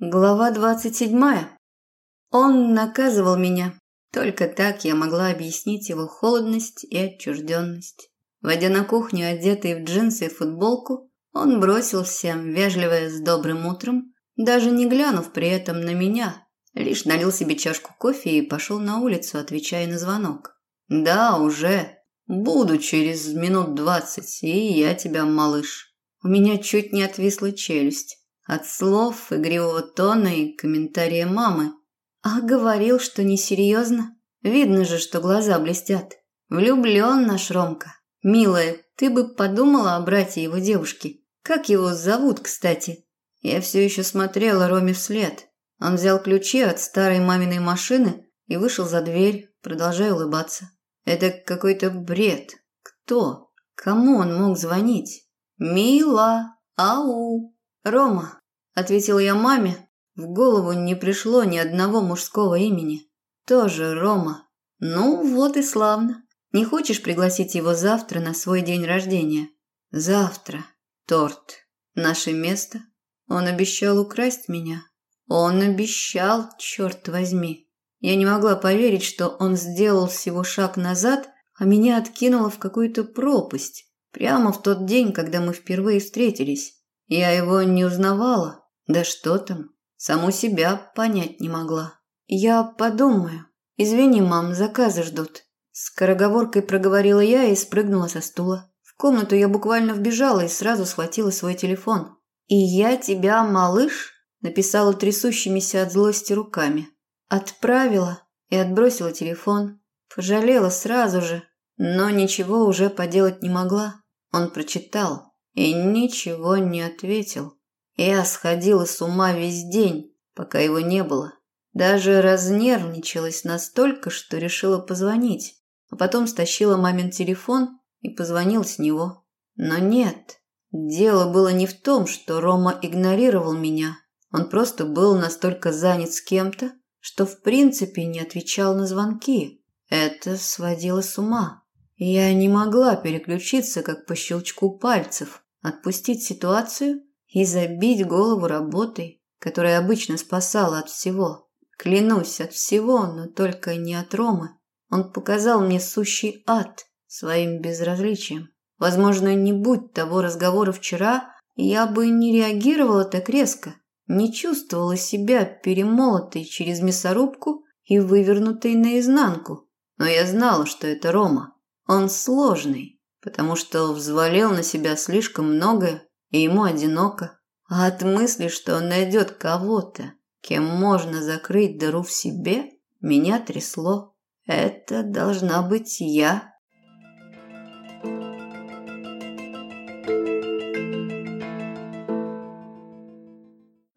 Глава двадцать седьмая. Он наказывал меня. Только так я могла объяснить его холодность и отчужденность. Войдя на кухню, одетый в джинсы и футболку, он бросил всем вежливое с добрым утром, даже не глянув при этом на меня, лишь налил себе чашку кофе и пошел на улицу, отвечая на звонок. «Да, уже. Буду через минут двадцать, и я тебя, малыш». У меня чуть не отвисла челюсть. От слов, игривого тона и комментария мамы. А говорил, что несерьезно. Видно же, что глаза блестят. Влюблен наш Ромка. Милая, ты бы подумала о брате его девушки. Как его зовут, кстати? Я все еще смотрела Роме вслед. Он взял ключи от старой маминой машины и вышел за дверь, продолжая улыбаться. Это какой-то бред. Кто? Кому он мог звонить? Мила, ау. «Рома», – ответил я маме, в голову не пришло ни одного мужского имени. «Тоже Рома. Ну, вот и славно. Не хочешь пригласить его завтра на свой день рождения?» «Завтра. Торт. Наше место. Он обещал украсть меня. Он обещал, черт возьми. Я не могла поверить, что он сделал всего шаг назад, а меня откинуло в какую-то пропасть. Прямо в тот день, когда мы впервые встретились. Я его не узнавала. Да что там, саму себя понять не могла. Я подумаю. Извини, мам, заказы ждут. Скороговоркой проговорила я и спрыгнула со стула. В комнату я буквально вбежала и сразу схватила свой телефон. «И я тебя, малыш?» написала трясущимися от злости руками. Отправила и отбросила телефон. Пожалела сразу же, но ничего уже поделать не могла. Он прочитал и ничего не ответил. Я сходила с ума весь день, пока его не было. Даже разнервничалась настолько, что решила позвонить, а потом стащила мамин телефон и позвонил с него. Но нет, дело было не в том, что Рома игнорировал меня. Он просто был настолько занят с кем-то, что в принципе не отвечал на звонки. Это сводило с ума. Я не могла переключиться, как по щелчку пальцев отпустить ситуацию и забить голову работой, которая обычно спасала от всего. Клянусь, от всего, но только не от Ромы. Он показал мне сущий ад своим безразличием. Возможно, не будь того разговора вчера, я бы не реагировала так резко, не чувствовала себя перемолотой через мясорубку и вывернутой наизнанку. Но я знала, что это Рома. Он сложный, потому что взвалил на себя слишком многое, и ему одиноко. А от мысли, что он найдет кого-то, кем можно закрыть дыру в себе, меня трясло. Это должна быть я.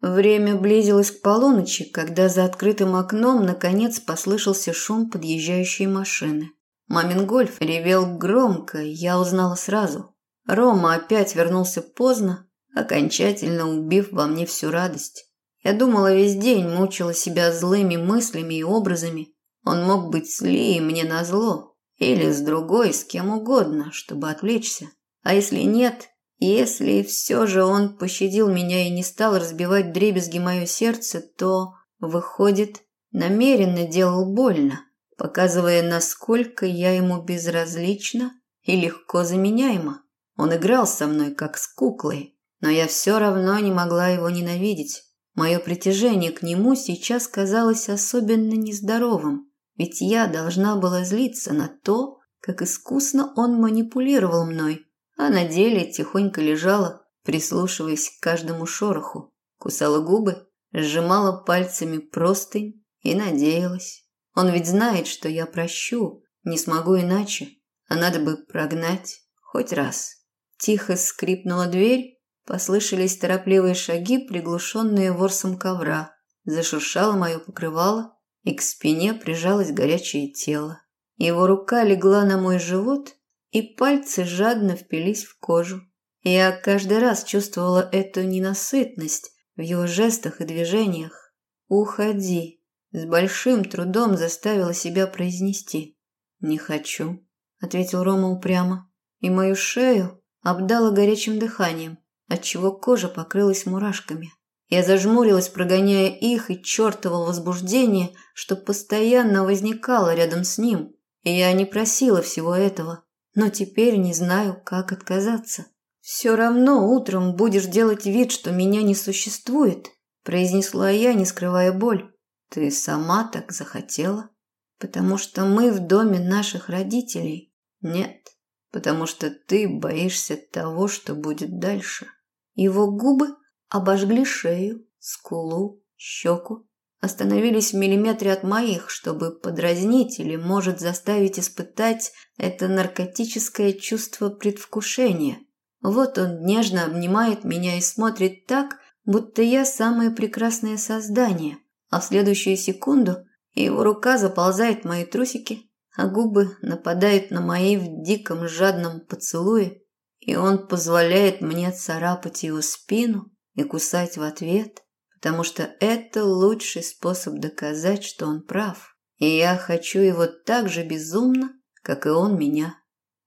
Время близилось к полуночи, когда за открытым окном наконец послышался шум подъезжающей машины. Мамин гольф ревел громко, я узнала сразу. Рома опять вернулся поздно, окончательно убив во мне всю радость. Я думала весь день, мучила себя злыми мыслями и образами. Он мог быть с Лией мне назло, или с другой, с кем угодно, чтобы отвлечься. А если нет, если все же он пощадил меня и не стал разбивать дребезги мое сердце, то, выходит, намеренно делал больно показывая, насколько я ему безразлична и легко заменяема. Он играл со мной, как с куклой, но я все равно не могла его ненавидеть. Мое притяжение к нему сейчас казалось особенно нездоровым, ведь я должна была злиться на то, как искусно он манипулировал мной, а на деле тихонько лежала, прислушиваясь к каждому шороху, кусала губы, сжимала пальцами простынь и надеялась. Он ведь знает, что я прощу, не смогу иначе, а надо бы прогнать хоть раз. Тихо скрипнула дверь, послышались торопливые шаги, приглушенные ворсом ковра. Зашуршало мое покрывало, и к спине прижалось горячее тело. Его рука легла на мой живот, и пальцы жадно впились в кожу. Я каждый раз чувствовала эту ненасытность в его жестах и движениях. «Уходи», с большим трудом заставила себя произнести. «Не хочу», – ответил Рома упрямо. И мою шею обдало горячим дыханием, отчего кожа покрылась мурашками. Я зажмурилась, прогоняя их и чертово возбуждение, что постоянно возникало рядом с ним. И я не просила всего этого, но теперь не знаю, как отказаться. «Все равно утром будешь делать вид, что меня не существует», произнесла я, не скрывая боль. «Ты сама так захотела?» «Потому что мы в доме наших родителей». «Нет, потому что ты боишься того, что будет дальше». Его губы обожгли шею, скулу, щеку, остановились в миллиметре от моих, чтобы подразнить или, может, заставить испытать это наркотическое чувство предвкушения. Вот он нежно обнимает меня и смотрит так, будто я самое прекрасное создание, а в следующую секунду его рука заползает в мои трусики, а губы нападают на мои в диком жадном поцелуе, и он позволяет мне царапать его спину и кусать в ответ, потому что это лучший способ доказать, что он прав. И я хочу его так же безумно, как и он меня.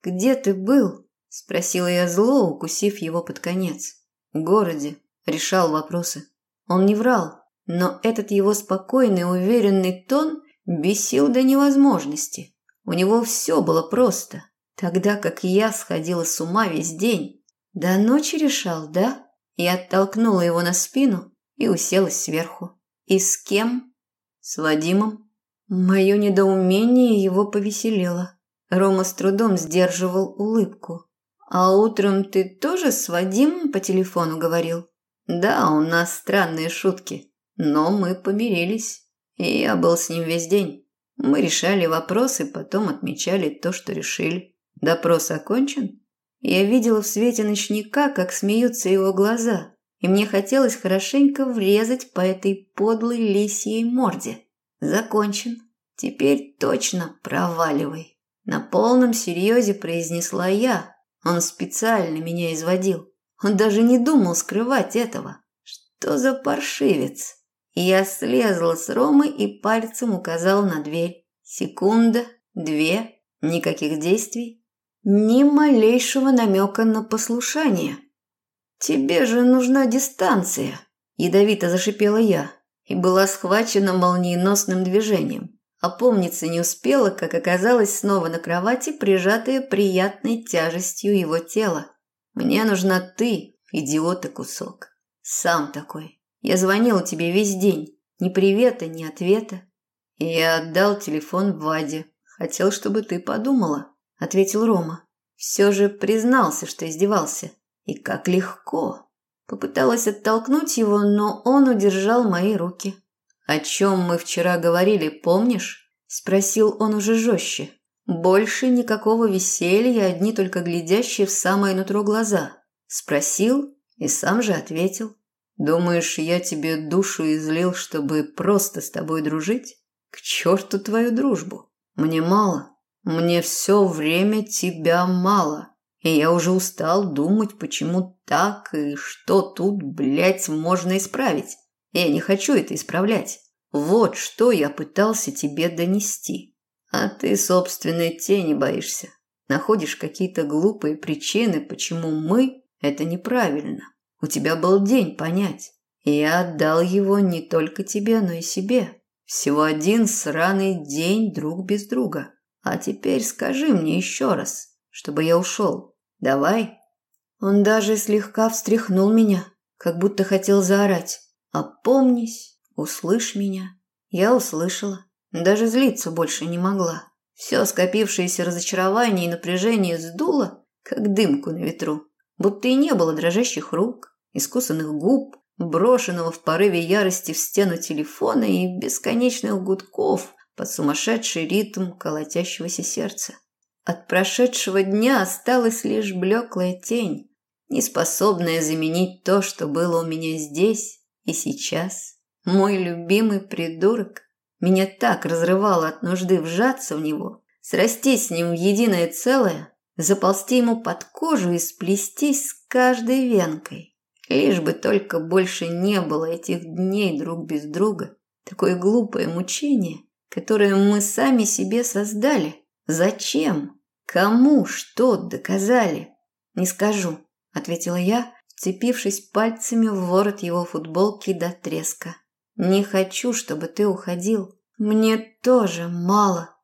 «Где ты был?» – спросила я зло, укусив его под конец. «В городе. Решал вопросы. Он не врал, но этот его спокойный, уверенный тон бесил до невозможности. У него все было просто, тогда как я сходила с ума весь день. До ночи решал, да? Я оттолкнула его на спину и уселась сверху. И с кем? С Вадимом. Мое недоумение его повеселило. Рома с трудом сдерживал улыбку. «А утром ты тоже с Вадимом по телефону говорил?» «Да, у нас странные шутки, но мы помирились, и я был с ним весь день. Мы решали вопросы, потом отмечали то, что решили. Допрос окончен?» Я видела в свете ночника, как смеются его глаза, и мне хотелось хорошенько врезать по этой подлой лисьей морде. Закончен. Теперь точно проваливай. На полном серьезе произнесла я. Он специально меня изводил. Он даже не думал скрывать этого. Что за паршивец? Я слезла с Ромы и пальцем указал на дверь. Секунда, две, никаких действий. Ни малейшего намека на послушание. «Тебе же нужна дистанция», – ядовито зашипела я и была схвачена молниеносным движением. Опомниться не успела, как оказалась снова на кровати, прижатая приятной тяжестью его тела. «Мне нужна ты, идиота кусок. Сам такой. Я звонила тебе весь день. Ни привета, ни ответа. И я отдал телефон Ваде. Хотел, чтобы ты подумала ответил Рома. Все же признался, что издевался. И как легко. Попыталась оттолкнуть его, но он удержал мои руки. «О чем мы вчера говорили, помнишь?» – спросил он уже жестче. Больше никакого веселья, одни только глядящие в самое нутро глаза. Спросил и сам же ответил. «Думаешь, я тебе душу излил, чтобы просто с тобой дружить? К черту твою дружбу. Мне мало. Мне все время тебя мало, и я уже устал думать, почему так и что тут, блядь, можно исправить. Я не хочу это исправлять. Вот что я пытался тебе донести. А ты собственной тени боишься. Находишь какие-то глупые причины, почему мы – это неправильно. У тебя был день понять. И я отдал его не только тебе, но и себе. Всего один сраный день друг без друга. А теперь скажи мне еще раз, чтобы я ушел. Давай. Он даже слегка встряхнул меня, как будто хотел заорать. Опомнись, услышь меня. Я услышала. Даже злиться больше не могла. Все скопившееся разочарование и напряжение сдуло, как дымку на ветру. Будто и не было дрожащих рук, искусанных губ, брошенного в порыве ярости в стену телефона и бесконечных гудков, под сумасшедший ритм колотящегося сердца. От прошедшего дня осталась лишь блеклая тень, неспособная заменить то, что было у меня здесь и сейчас. Мой любимый придурок. Меня так разрывало от нужды вжаться в него, срастись с ним в единое целое, заползти ему под кожу и сплестись с каждой венкой. Лишь бы только больше не было этих дней друг без друга. Такое глупое мучение – которое мы сами себе создали. Зачем? Кому что доказали? Не скажу, ответила я, вцепившись пальцами в ворот его футболки до треска. «Не хочу, чтобы ты уходил. Мне тоже мало».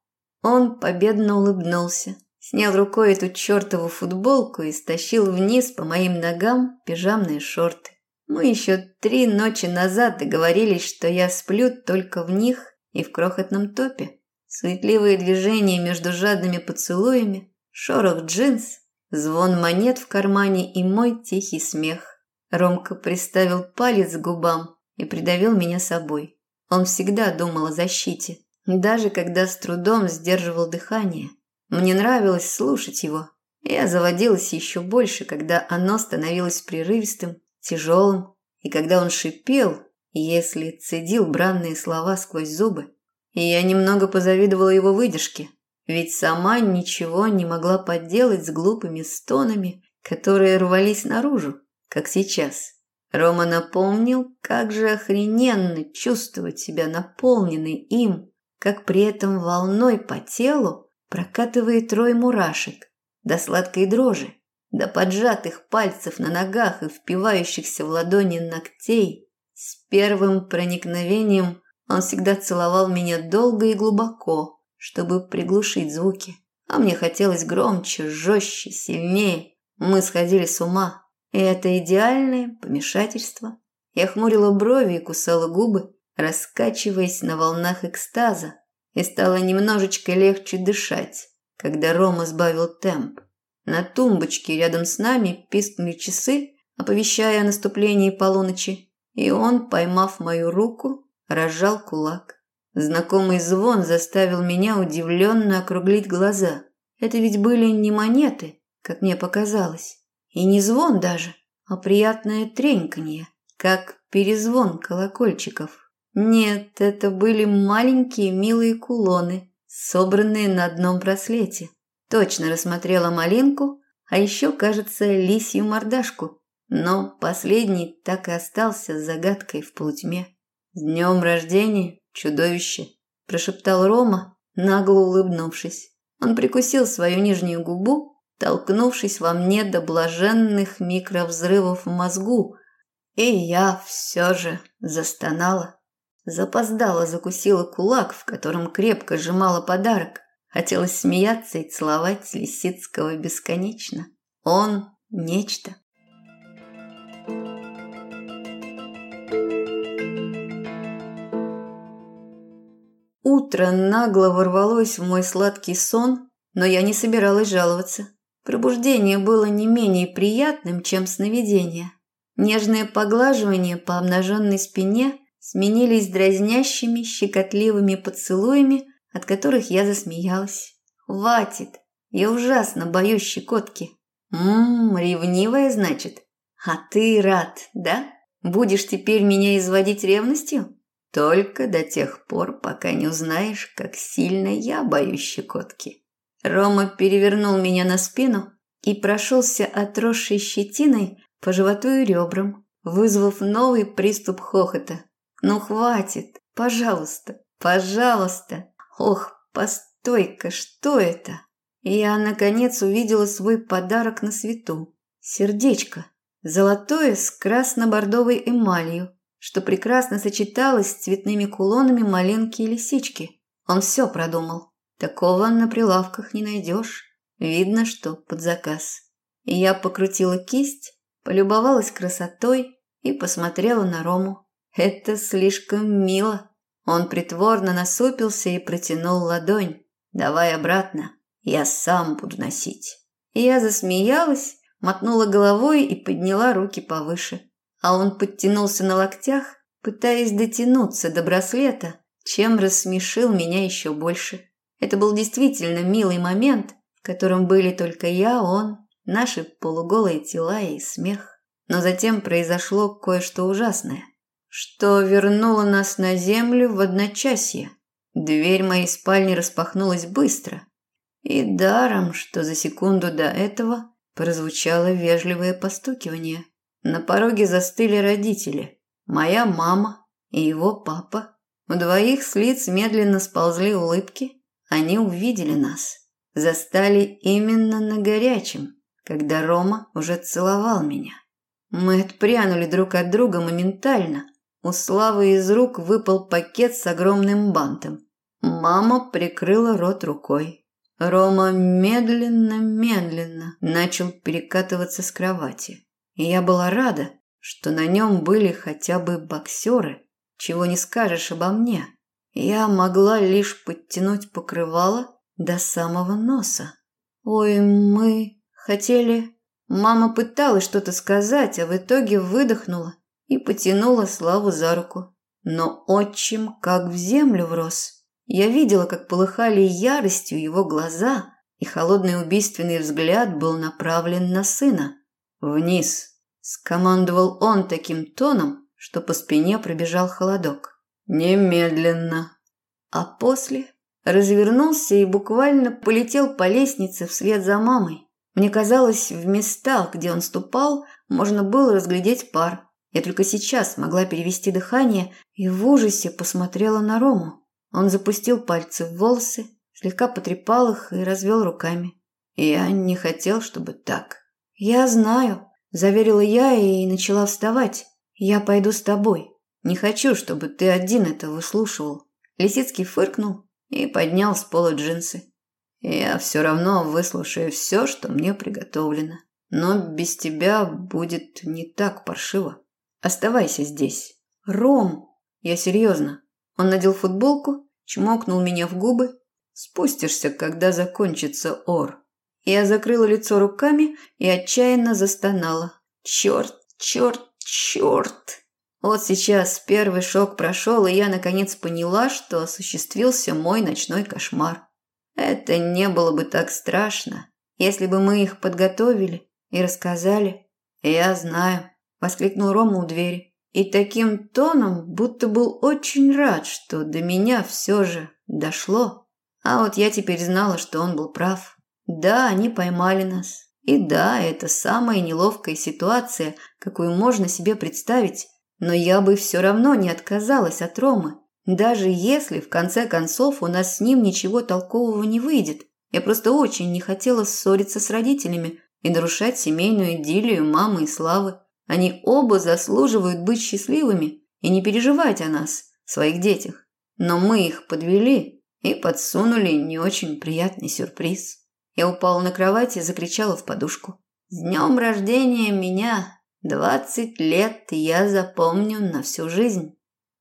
Он победно улыбнулся, снял рукой эту чертову футболку и стащил вниз по моим ногам пижамные шорты. Мы еще три ночи назад договорились, что я сплю только в них и в крохотном топе. Суетливые движения между жадными поцелуями, шорох джинс, звон монет в кармане и мой тихий смех. Ромка приставил палец к губам и придавил меня собой. Он всегда думал о защите, даже когда с трудом сдерживал дыхание. Мне нравилось слушать его. Я заводилась еще больше, когда оно становилось прерывистым тяжелым, и когда он шипел, если цедил бранные слова сквозь зубы. И я немного позавидовала его выдержке, ведь сама ничего не могла поделать с глупыми стонами, которые рвались наружу, как сейчас. Рома напомнил, как же охрененно чувствовать себя наполненной им, как при этом волной по телу прокатывает рой мурашек до сладкой дрожи до поджатых пальцев на ногах и впивающихся в ладони ногтей. С первым проникновением он всегда целовал меня долго и глубоко, чтобы приглушить звуки. А мне хотелось громче, жестче, сильнее. Мы сходили с ума. И это идеальное помешательство. Я хмурила брови и кусала губы, раскачиваясь на волнах экстаза. И стало немножечко легче дышать, когда Рома сбавил темп. На тумбочке рядом с нами пискнули часы, оповещая о наступлении полуночи, и он, поймав мою руку, разжал кулак. Знакомый звон заставил меня удивленно округлить глаза. Это ведь были не монеты, как мне показалось, и не звон даже, а приятное треньканье, как перезвон колокольчиков. Нет, это были маленькие милые кулоны, собранные на одном браслете. Точно рассмотрела малинку, а еще, кажется, лисью мордашку. Но последний так и остался загадкой в полутьме. «С днем рождения, чудовище!» – прошептал Рома, нагло улыбнувшись. Он прикусил свою нижнюю губу, толкнувшись во мне до блаженных микровзрывов в мозгу, и я все же застонала. Запоздала закусила кулак, в котором крепко сжимала подарок. Хотелось смеяться и целовать Лисицкого бесконечно. Он – нечто. Утро нагло ворвалось в мой сладкий сон, но я не собиралась жаловаться. Пробуждение было не менее приятным, чем сновидение. Нежные поглаживания по обнаженной спине сменились дразнящими, щекотливыми поцелуями – от которых я засмеялась. «Хватит! Я ужасно боюсь щекотки». «Ммм, ревнивая, значит? А ты рад, да? Будешь теперь меня изводить ревностью?» «Только до тех пор, пока не узнаешь, как сильно я боюсь щекотки». Рома перевернул меня на спину и прошелся отросшей щетиной по животу и ребрам, вызвав новый приступ хохота. «Ну хватит, пожалуйста, пожалуйста!» Ох, постой-ка, что это? Я, наконец, увидела свой подарок на свету. Сердечко. Золотое с красно-бордовой эмалью, что прекрасно сочеталось с цветными кулонами маленькие лисички. Он все продумал. Такого на прилавках не найдешь. Видно, что под заказ. И я покрутила кисть, полюбовалась красотой и посмотрела на Рому. Это слишком мило. Он притворно насупился и протянул ладонь. «Давай обратно, я сам буду носить». Я засмеялась, мотнула головой и подняла руки повыше. А он подтянулся на локтях, пытаясь дотянуться до браслета, чем рассмешил меня еще больше. Это был действительно милый момент, в котором были только я, он, наши полуголые тела и смех. Но затем произошло кое-что ужасное – что вернуло нас на землю в одночасье. Дверь моей спальни распахнулась быстро. И даром, что за секунду до этого прозвучало вежливое постукивание. На пороге застыли родители. Моя мама и его папа. У двоих с лиц медленно сползли улыбки. Они увидели нас. Застали именно на горячем, когда Рома уже целовал меня. Мы отпрянули друг от друга моментально. У Славы из рук выпал пакет с огромным бантом. Мама прикрыла рот рукой. Рома медленно-медленно начал перекатываться с кровати. И я была рада, что на нем были хотя бы боксеры, чего не скажешь обо мне. Я могла лишь подтянуть покрывало до самого носа. «Ой, мы хотели...» Мама пыталась что-то сказать, а в итоге выдохнула и потянула Славу за руку. Но отчим как в землю врос. Я видела, как полыхали яростью его глаза, и холодный убийственный взгляд был направлен на сына. «Вниз!» – скомандовал он таким тоном, что по спине пробежал холодок. «Немедленно!» А после развернулся и буквально полетел по лестнице вслед за мамой. Мне казалось, в местах, где он ступал, можно было разглядеть пар. Я только сейчас могла перевести дыхание и в ужасе посмотрела на Рому. Он запустил пальцы в волосы, слегка потрепал их и развел руками. Я не хотел, чтобы так. «Я знаю», – заверила я и начала вставать. «Я пойду с тобой. Не хочу, чтобы ты один это выслушивал». Лисицкий фыркнул и поднял с пола джинсы. «Я все равно выслушаю все, что мне приготовлено. Но без тебя будет не так паршиво. Оставайся здесь». «Ром!» «Я серьезно. Он надел футболку, чмокнул меня в губы. «Спустишься, когда закончится ор». Я закрыла лицо руками и отчаянно застонала. «Черт, черт, черт!» Вот сейчас первый шок прошел, и я наконец поняла, что осуществился мой ночной кошмар. Это не было бы так страшно, если бы мы их подготовили и рассказали. «Я знаю», – воскликнул Рома у двери и таким тоном, будто был очень рад, что до меня все же дошло. А вот я теперь знала, что он был прав. Да, они поймали нас. И да, это самая неловкая ситуация, какую можно себе представить. Но я бы все равно не отказалась от Ромы, даже если в конце концов у нас с ним ничего толкового не выйдет. Я просто очень не хотела ссориться с родителями и нарушать семейную идиллию мамы и Славы. Они оба заслуживают быть счастливыми и не переживать о нас, своих детях. Но мы их подвели и подсунули не очень приятный сюрприз. Я упала на кровать и закричала в подушку. «С днем рождения меня! Двадцать лет я запомню на всю жизнь!»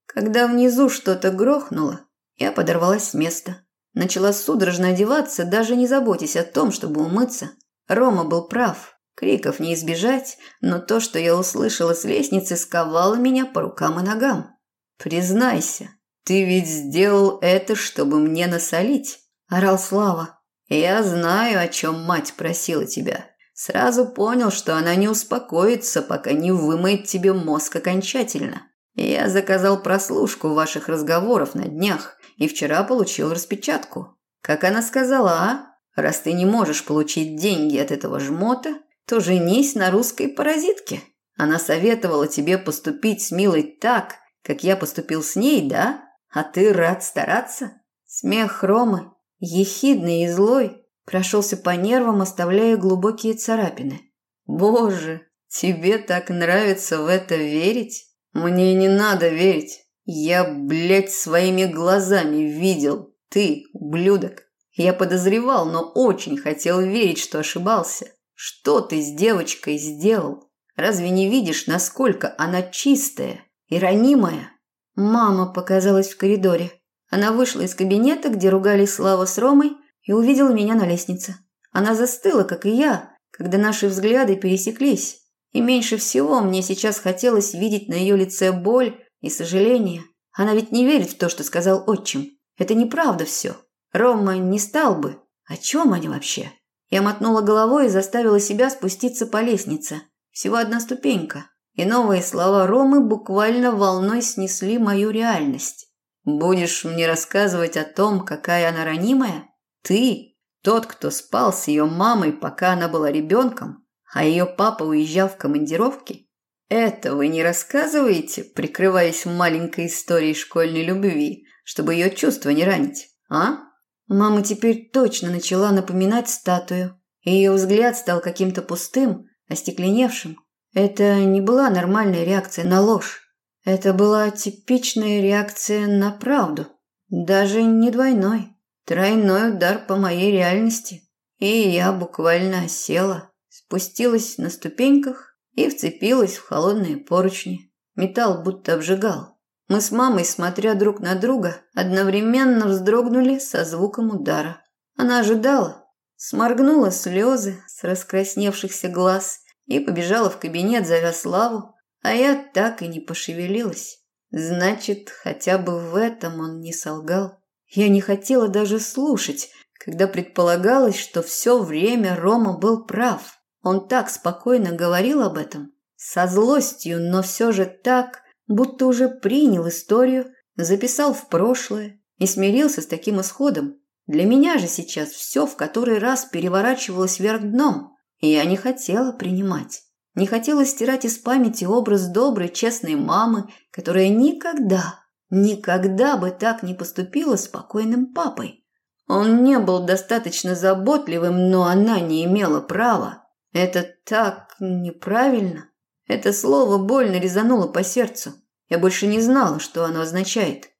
Когда внизу что-то грохнуло, я подорвалась с места. Начала судорожно одеваться, даже не заботясь о том, чтобы умыться. Рома был прав. Криков не избежать, но то, что я услышала с лестницы, сковало меня по рукам и ногам. «Признайся, ты ведь сделал это, чтобы мне насолить», – орал Слава. «Я знаю, о чем мать просила тебя. Сразу понял, что она не успокоится, пока не вымоет тебе мозг окончательно. Я заказал прослушку ваших разговоров на днях и вчера получил распечатку. Как она сказала, а? Раз ты не можешь получить деньги от этого жмота, то женись на русской паразитке. Она советовала тебе поступить с Милой так, как я поступил с ней, да? А ты рад стараться? Смех Ромы, ехидный и злой, прошелся по нервам, оставляя глубокие царапины. Боже, тебе так нравится в это верить? Мне не надо верить. Я, блядь, своими глазами видел. Ты, ублюдок. Я подозревал, но очень хотел верить, что ошибался. Что ты с девочкой сделал? Разве не видишь, насколько она чистая и ранимая? Мама показалась в коридоре. Она вышла из кабинета, где ругались Слава с Ромой, и увидела меня на лестнице. Она застыла, как и я, когда наши взгляды пересеклись. И меньше всего мне сейчас хотелось видеть на ее лице боль и сожаление. Она ведь не верит в то, что сказал отчим. Это неправда все. Рома не стал бы. О чем они вообще? Я мотнула головой и заставила себя спуститься по лестнице. Всего одна ступенька. И новые слова Ромы буквально волной снесли мою реальность. «Будешь мне рассказывать о том, какая она ранимая? Ты, тот, кто спал с ее мамой, пока она была ребенком, а ее папа уезжал в командировки? Это вы не рассказываете, прикрываясь маленькой историей школьной любви, чтобы ее чувства не ранить, а?» Мама теперь точно начала напоминать статую, ее взгляд стал каким-то пустым, остекленевшим. Это не была нормальная реакция на ложь. Это была типичная реакция на правду. Даже не двойной, тройной удар по моей реальности. И я буквально села, спустилась на ступеньках и вцепилась в холодные поручни. Металл будто обжигал. Мы с мамой, смотря друг на друга, одновременно вздрогнули со звуком удара. Она ожидала, сморгнула слезы с раскрасневшихся глаз и побежала в кабинет, зовя Славу, а я так и не пошевелилась. Значит, хотя бы в этом он не солгал. Я не хотела даже слушать, когда предполагалось, что все время Рома был прав. Он так спокойно говорил об этом, со злостью, но все же так, будто уже принял историю, записал в прошлое и смирился с таким исходом. Для меня же сейчас все в который раз переворачивалось вверх дном, и я не хотела принимать. Не хотела стирать из памяти образ доброй, честной мамы, которая никогда, никогда бы так не поступила с покойным папой. Он не был достаточно заботливым, но она не имела права. Это так неправильно. Это слово больно резануло по сердцу. Я больше не знала, что оно означает.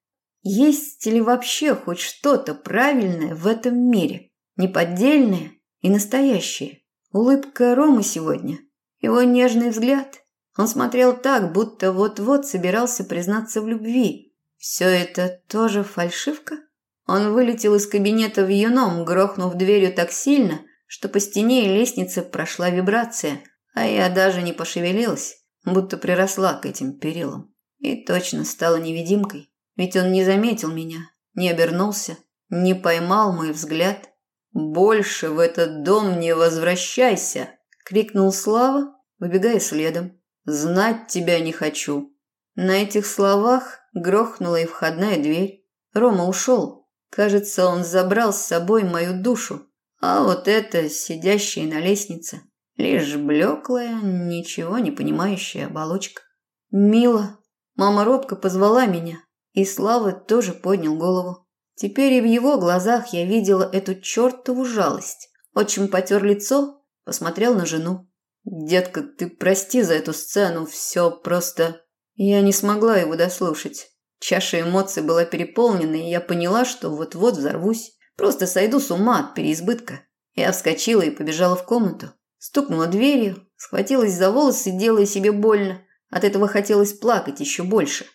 Есть ли вообще хоть что-то правильное в этом мире? Неподдельное и настоящее. Улыбка Ромы сегодня. Его нежный взгляд. Он смотрел так, будто вот-вот собирался признаться в любви. Все это тоже фальшивка? Он вылетел из кабинета в юном, грохнув дверью так сильно, что по стене и лестнице прошла вибрация, а я даже не пошевелилась, будто приросла к этим перилам. И точно стала невидимкой. Ведь он не заметил меня, не обернулся, не поймал мой взгляд. «Больше в этот дом не возвращайся!» – крикнул Слава, выбегая следом. «Знать тебя не хочу!» На этих словах грохнула и входная дверь. Рома ушел. Кажется, он забрал с собой мою душу. А вот эта, сидящая на лестнице, лишь блеклая, ничего не понимающая оболочка. «Мила!» Мама робко позвала меня, и Слава тоже поднял голову. Теперь и в его глазах я видела эту чертову жалость. Отчим потер лицо, посмотрел на жену. «Детка, ты прости за эту сцену, все просто...» Я не смогла его дослушать. Чаша эмоций была переполнена, и я поняла, что вот-вот взорвусь. Просто сойду с ума от переизбытка. Я вскочила и побежала в комнату. Стукнула дверью, схватилась за волосы, делая себе больно. От этого хотелось плакать еще больше.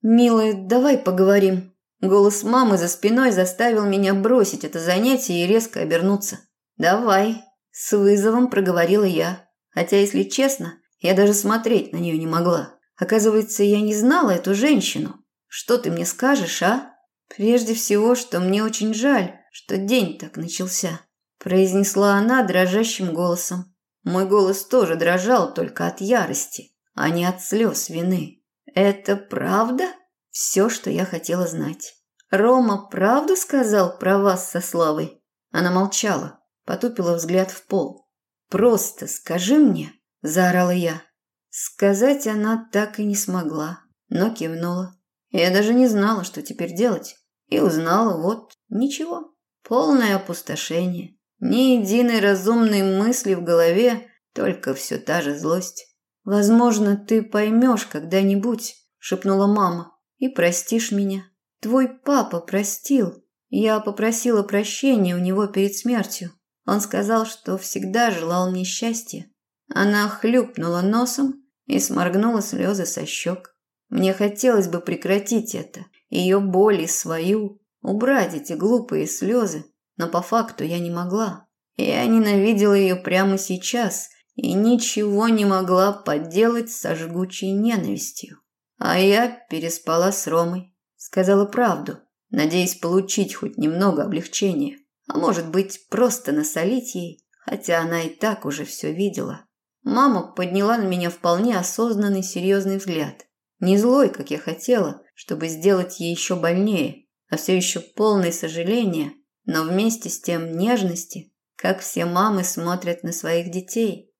«Милая, давай поговорим». Голос мамы за спиной заставил меня бросить это занятие и резко обернуться. «Давай», – с вызовом проговорила я. Хотя, если честно, я даже смотреть на нее не могла. Оказывается, я не знала эту женщину. Что ты мне скажешь, а? Прежде всего, что мне очень жаль, что день так начался, произнесла она дрожащим голосом. Мой голос тоже дрожал только от ярости, а не от слез вины. Это правда? Все, что я хотела знать. Рома правду сказал про вас со Славой? Она молчала, потупила взгляд в пол. Просто скажи мне, заорала я. Сказать она так и не смогла, но кивнула. Я даже не знала, что теперь делать. И узнала, вот, ничего. Полное опустошение. Ни единой разумной мысли в голове, только все та же злость. Возможно, ты поймешь когда-нибудь, шепнула мама, и простишь меня. Твой папа простил. Я попросила прощения у него перед смертью. Он сказал, что всегда желал мне счастья. Она хлюпнула носом и сморгнула слезы со щек. Мне хотелось бы прекратить это, ее боль и свою, убрать эти глупые слезы, но по факту я не могла. Я ненавидела ее прямо сейчас – и ничего не могла поделать со жгучей ненавистью. А я переспала с Ромой, сказала правду, надеясь получить хоть немного облегчения, а может быть, просто насолить ей, хотя она и так уже все видела. Мама подняла на меня вполне осознанный серьезный взгляд. Не злой, как я хотела, чтобы сделать ей еще больнее, а все еще полное сожаления, но вместе с тем нежности, как все мамы смотрят на своих детей –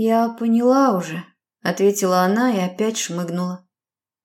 «Я поняла уже», – ответила она и опять шмыгнула.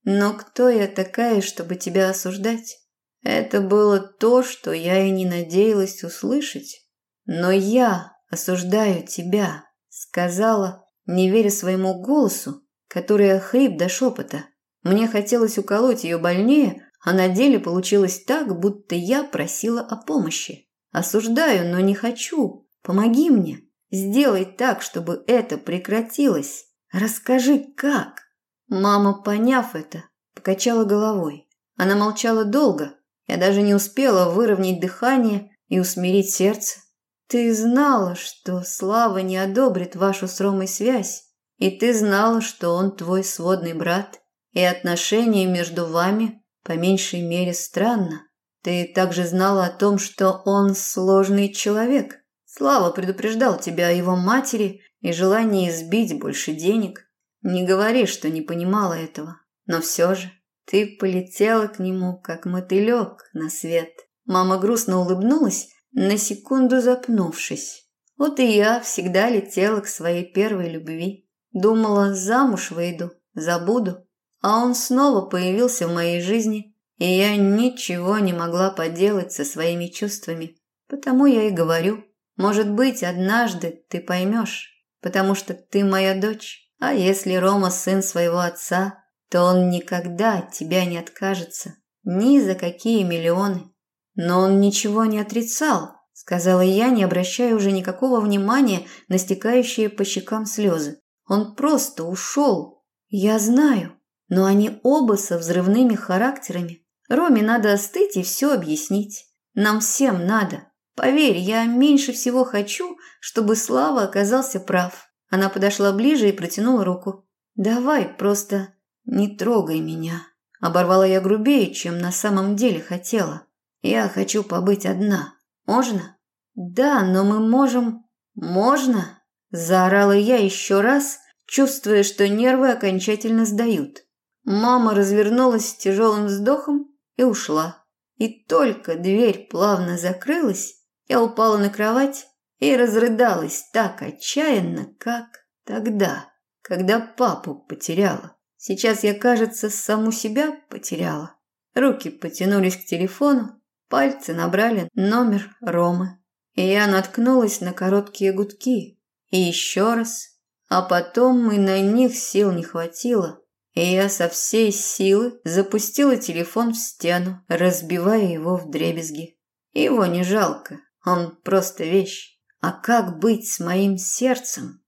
«Но кто я такая, чтобы тебя осуждать? Это было то, что я и не надеялась услышать. Но я осуждаю тебя», – сказала не веря своему голосу, который охрип до шепота. Мне хотелось уколоть ее больнее, а на деле получилось так, будто я просила о помощи. Осуждаю, но не хочу. Помоги мне. Сделай так, чтобы это прекратилось. Расскажи, как. Мама, поняв это, покачала головой. Она молчала долго. Я даже не успела выровнять дыхание и усмирить сердце. Ты знала, что Слава не одобрит вашу с Ромой связь, и ты знала, что он твой сводный брат, и отношения между вами по меньшей мере странно. Ты также знала о том, что он сложный человек. Слава предупреждал тебя о его матери и желании сбить больше денег. Не говори, что не понимала этого, но все же ты полетела к нему, как мотылек на свет. Мама грустно улыбнулась, на секунду запнувшись. Вот и я всегда летела к своей первой любви. Думала, замуж выйду, забуду. А он снова появился в моей жизни, и я ничего не могла поделать со своими чувствами. Потому я и говорю, может быть, однажды ты поймешь, потому что ты моя дочь. А если Рома сын своего отца, то он никогда от тебя не откажется. Ни за какие миллионы. Но он ничего не отрицал, сказала я, не обращая уже никакого внимания на стекающие по щекам слезы. Он просто ушел. Я знаю, но они оба со взрывными характерами. Роме надо остыть и все объяснить. Нам всем надо. Поверь, я меньше всего хочу, чтобы Слава оказался прав. Она подошла ближе и протянула руку. Давай, просто «Не трогай меня», – оборвала я грубее, чем на самом деле хотела. «Я хочу побыть одна. Можно?» «Да, но мы можем...» «Можно?» – заорала я еще раз, чувствуя, что нервы окончательно сдают. Мама развернулась с тяжелым вздохом и ушла. И только дверь плавно закрылась, я упала на кровать и разрыдалась так отчаянно, как тогда, когда папу потеряла. Сейчас я, кажется, саму себя потеряла. Руки потянулись к телефону, пальцы набрали номер Ромы. И я наткнулась на короткие гудки. И еще раз. А потом и на них сил не хватило. И я со всей силы запустила телефон в стену, разбивая его в дребезги. Его не жалко, он просто вещь. А как быть с моим сердцем?